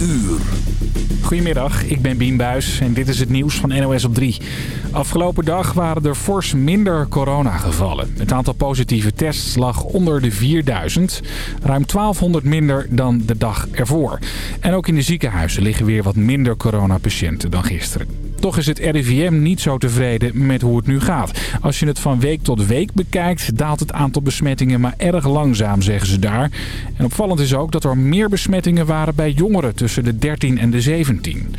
uur. Goedemiddag, ik ben Bien Buis en dit is het nieuws van NOS op 3. Afgelopen dag waren er fors minder coronagevallen. Het aantal positieve tests lag onder de 4000. Ruim 1200 minder dan de dag ervoor. En ook in de ziekenhuizen liggen weer wat minder coronapatiënten dan gisteren. Toch is het RIVM niet zo tevreden met hoe het nu gaat. Als je het van week tot week bekijkt, daalt het aantal besmettingen maar erg langzaam, zeggen ze daar. En opvallend is ook dat er meer besmettingen waren bij jongeren tussen de 13 en de 17.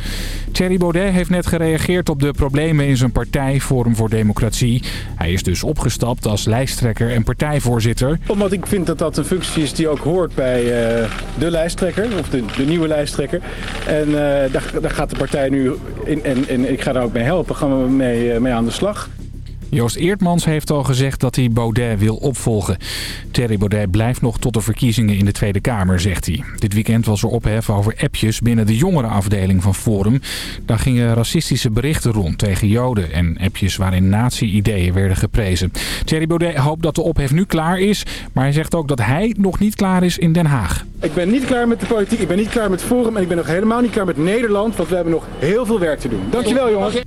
Thierry Baudet heeft net gereageerd op de problemen in zijn partij Forum voor Democratie. Hij is dus opgestapt als lijsttrekker en partijvoorzitter. Omdat ik vind dat dat een functie is die ook hoort bij uh, de lijsttrekker, of de, de nieuwe lijsttrekker. En uh, daar, gaat de partij nu in, en, en ik ga daar ook mee helpen, gaan we mee, uh, mee aan de slag. Joost Eertmans heeft al gezegd dat hij Baudet wil opvolgen. Thierry Baudet blijft nog tot de verkiezingen in de Tweede Kamer, zegt hij. Dit weekend was er ophef over appjes binnen de jongerenafdeling van Forum. Daar gingen racistische berichten rond tegen Joden en appjes waarin nazi-ideeën werden geprezen. Thierry Baudet hoopt dat de ophef nu klaar is, maar hij zegt ook dat hij nog niet klaar is in Den Haag. Ik ben niet klaar met de politiek, ik ben niet klaar met Forum en ik ben nog helemaal niet klaar met Nederland, want we hebben nog heel veel werk te doen. Dankjewel jongens.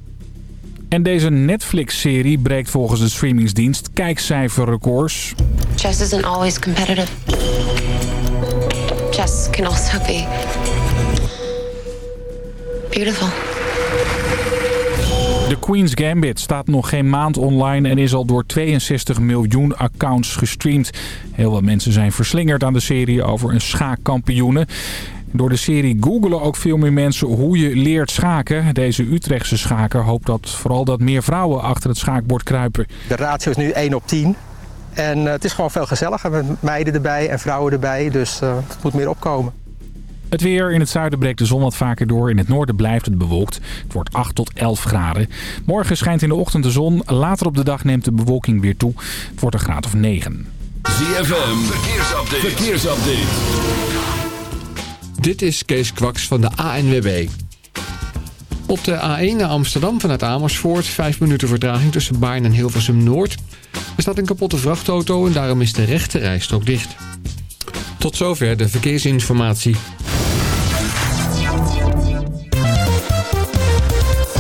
En deze Netflix-serie breekt volgens de streamingsdienst kijkcijferrecords. Chess isn't always competitive. Chess can also be beautiful. De Queen's Gambit staat nog geen maand online en is al door 62 miljoen accounts gestreamd. Heel wat mensen zijn verslingerd aan de serie over een schaakkampioene. Door de serie googelen ook veel meer mensen hoe je leert schaken. Deze Utrechtse schaker hoopt dat vooral dat meer vrouwen achter het schaakbord kruipen. De ratio is nu 1 op 10. En uh, het is gewoon veel gezelliger met meiden erbij en vrouwen erbij. Dus uh, het moet meer opkomen. Het weer. In het zuiden breekt de zon wat vaker door. In het noorden blijft het bewolkt. Het wordt 8 tot 11 graden. Morgen schijnt in de ochtend de zon. Later op de dag neemt de bewolking weer toe. Het wordt een graad of 9. ZFM. Verkeersupdate. Verkeersupdate. Dit is Kees Kwaks van de ANWB. Op de A1 naar Amsterdam vanuit Amersfoort... 5 minuten vertraging tussen Baarn en Hilversum Noord. Er staat een kapotte vrachtauto en daarom is de rechte rijstrook dicht. Tot zover de verkeersinformatie.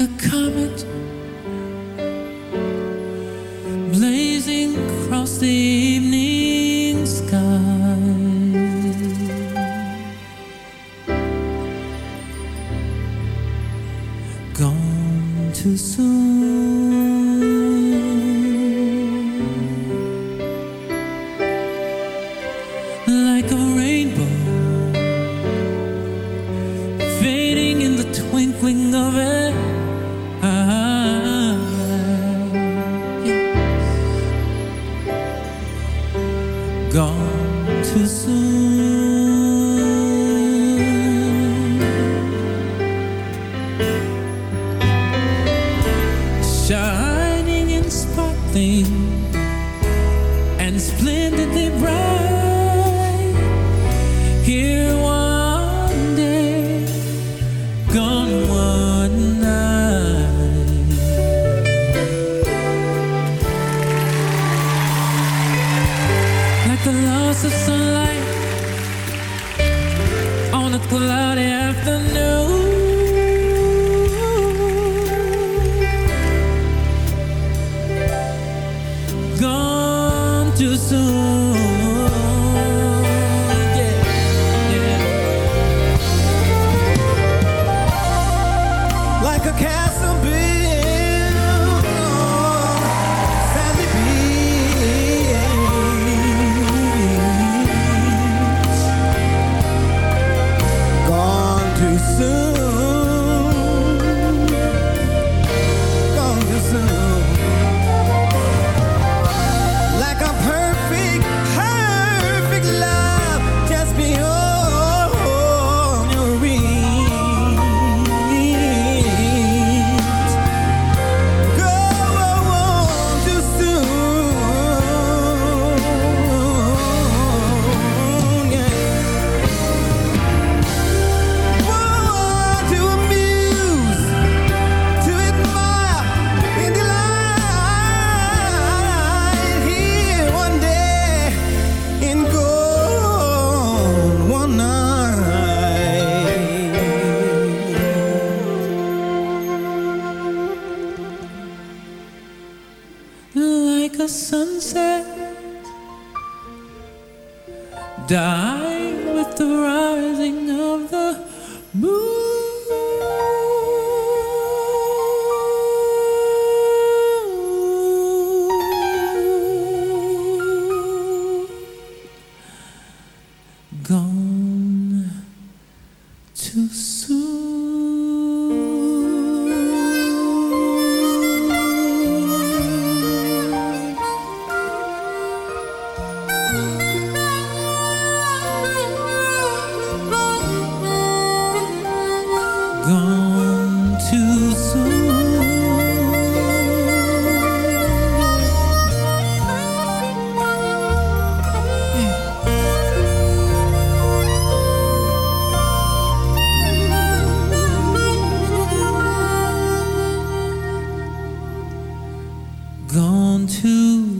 A comet Gone too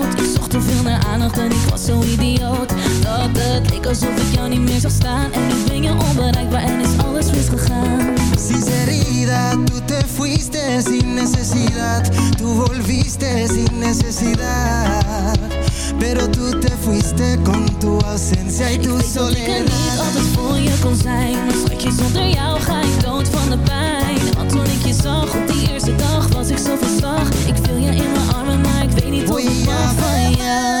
en ik was zo idioot. Dat het leek alsof ik jou niet meer zag staan. En nu ben je onbereikbaar en is alles misgegaan. Sinceridad, tú te fuiste sin necesidad. Tú volviste sin necesidad. Pero tú te fuiste con tu ausencia y tu Ik weet dat ik er niet soledad. altijd voor je kon zijn. Maar schatje, zonder jou ga ik dood van de pijn. Want toen ik je zag op die eerste dag was ik zo van slag. Ik viel je in mijn armen, maar ik weet niet Voy ik mag van jou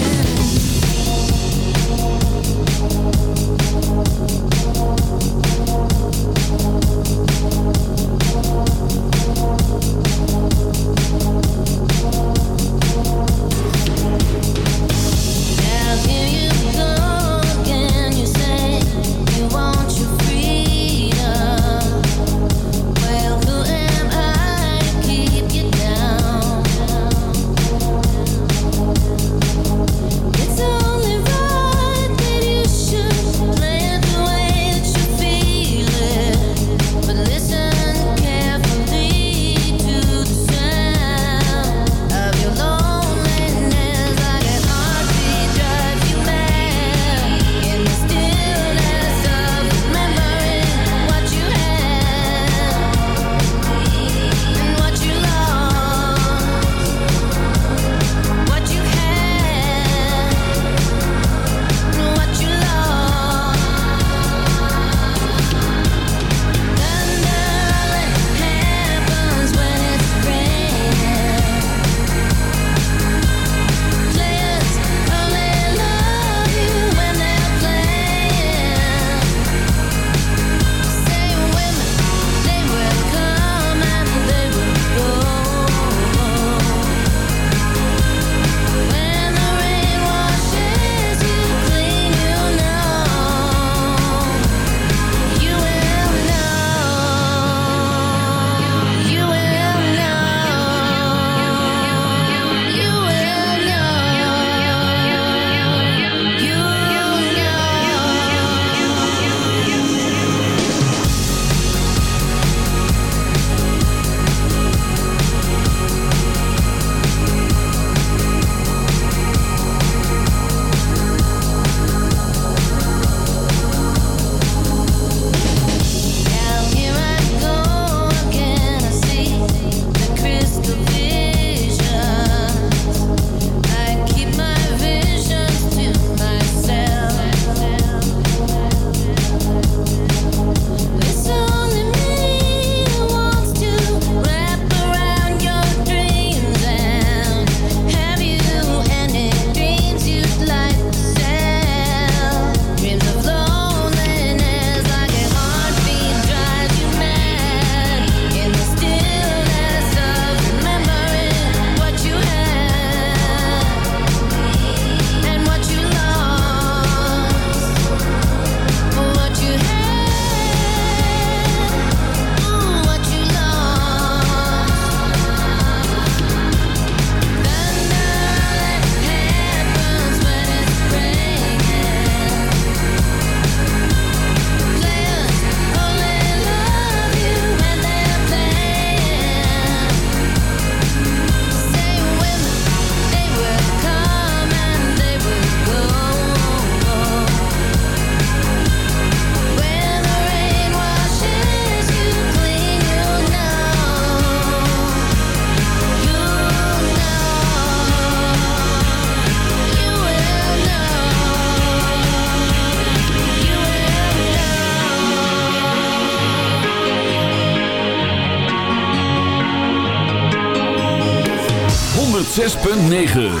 9.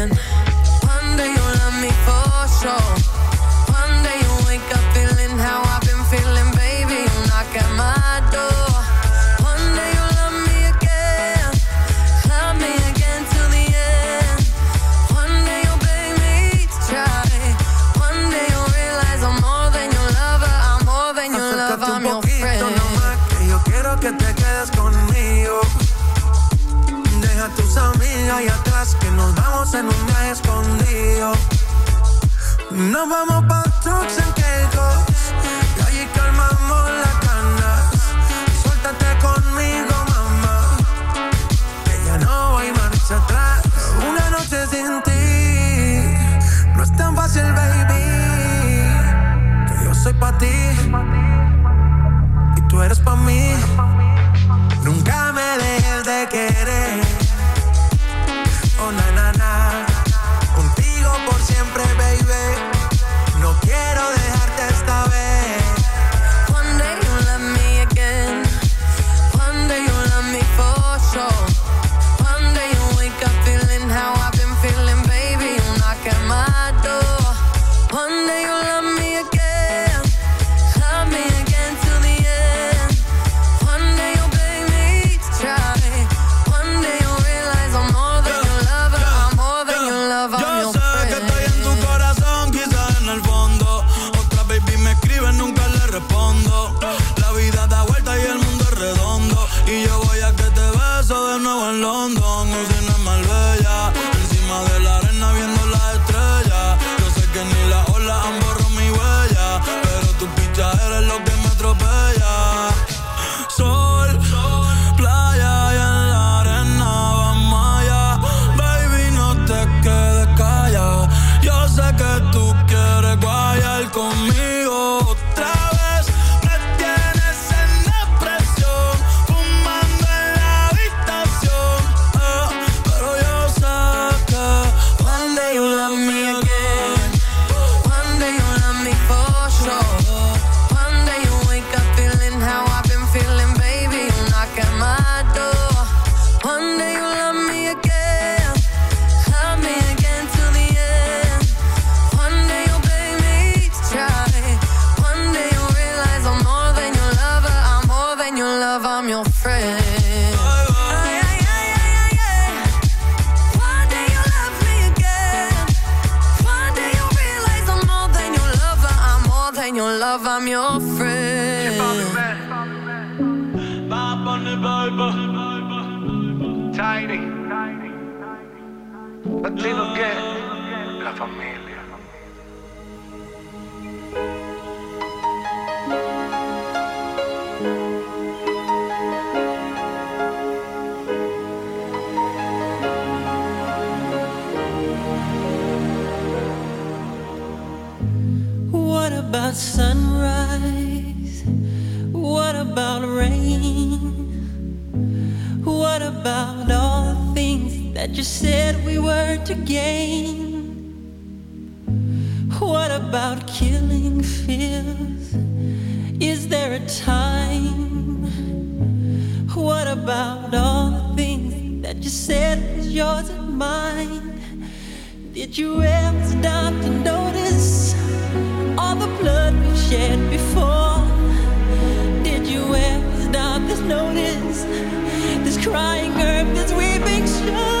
Nos vamos pa' that you said we were to gain. What about killing fears? Is there a time? What about all the things that you said was yours and mine? Did you ever stop to notice all the blood we've shed before? Did you ever stop to notice this crying earth, this weeping shore?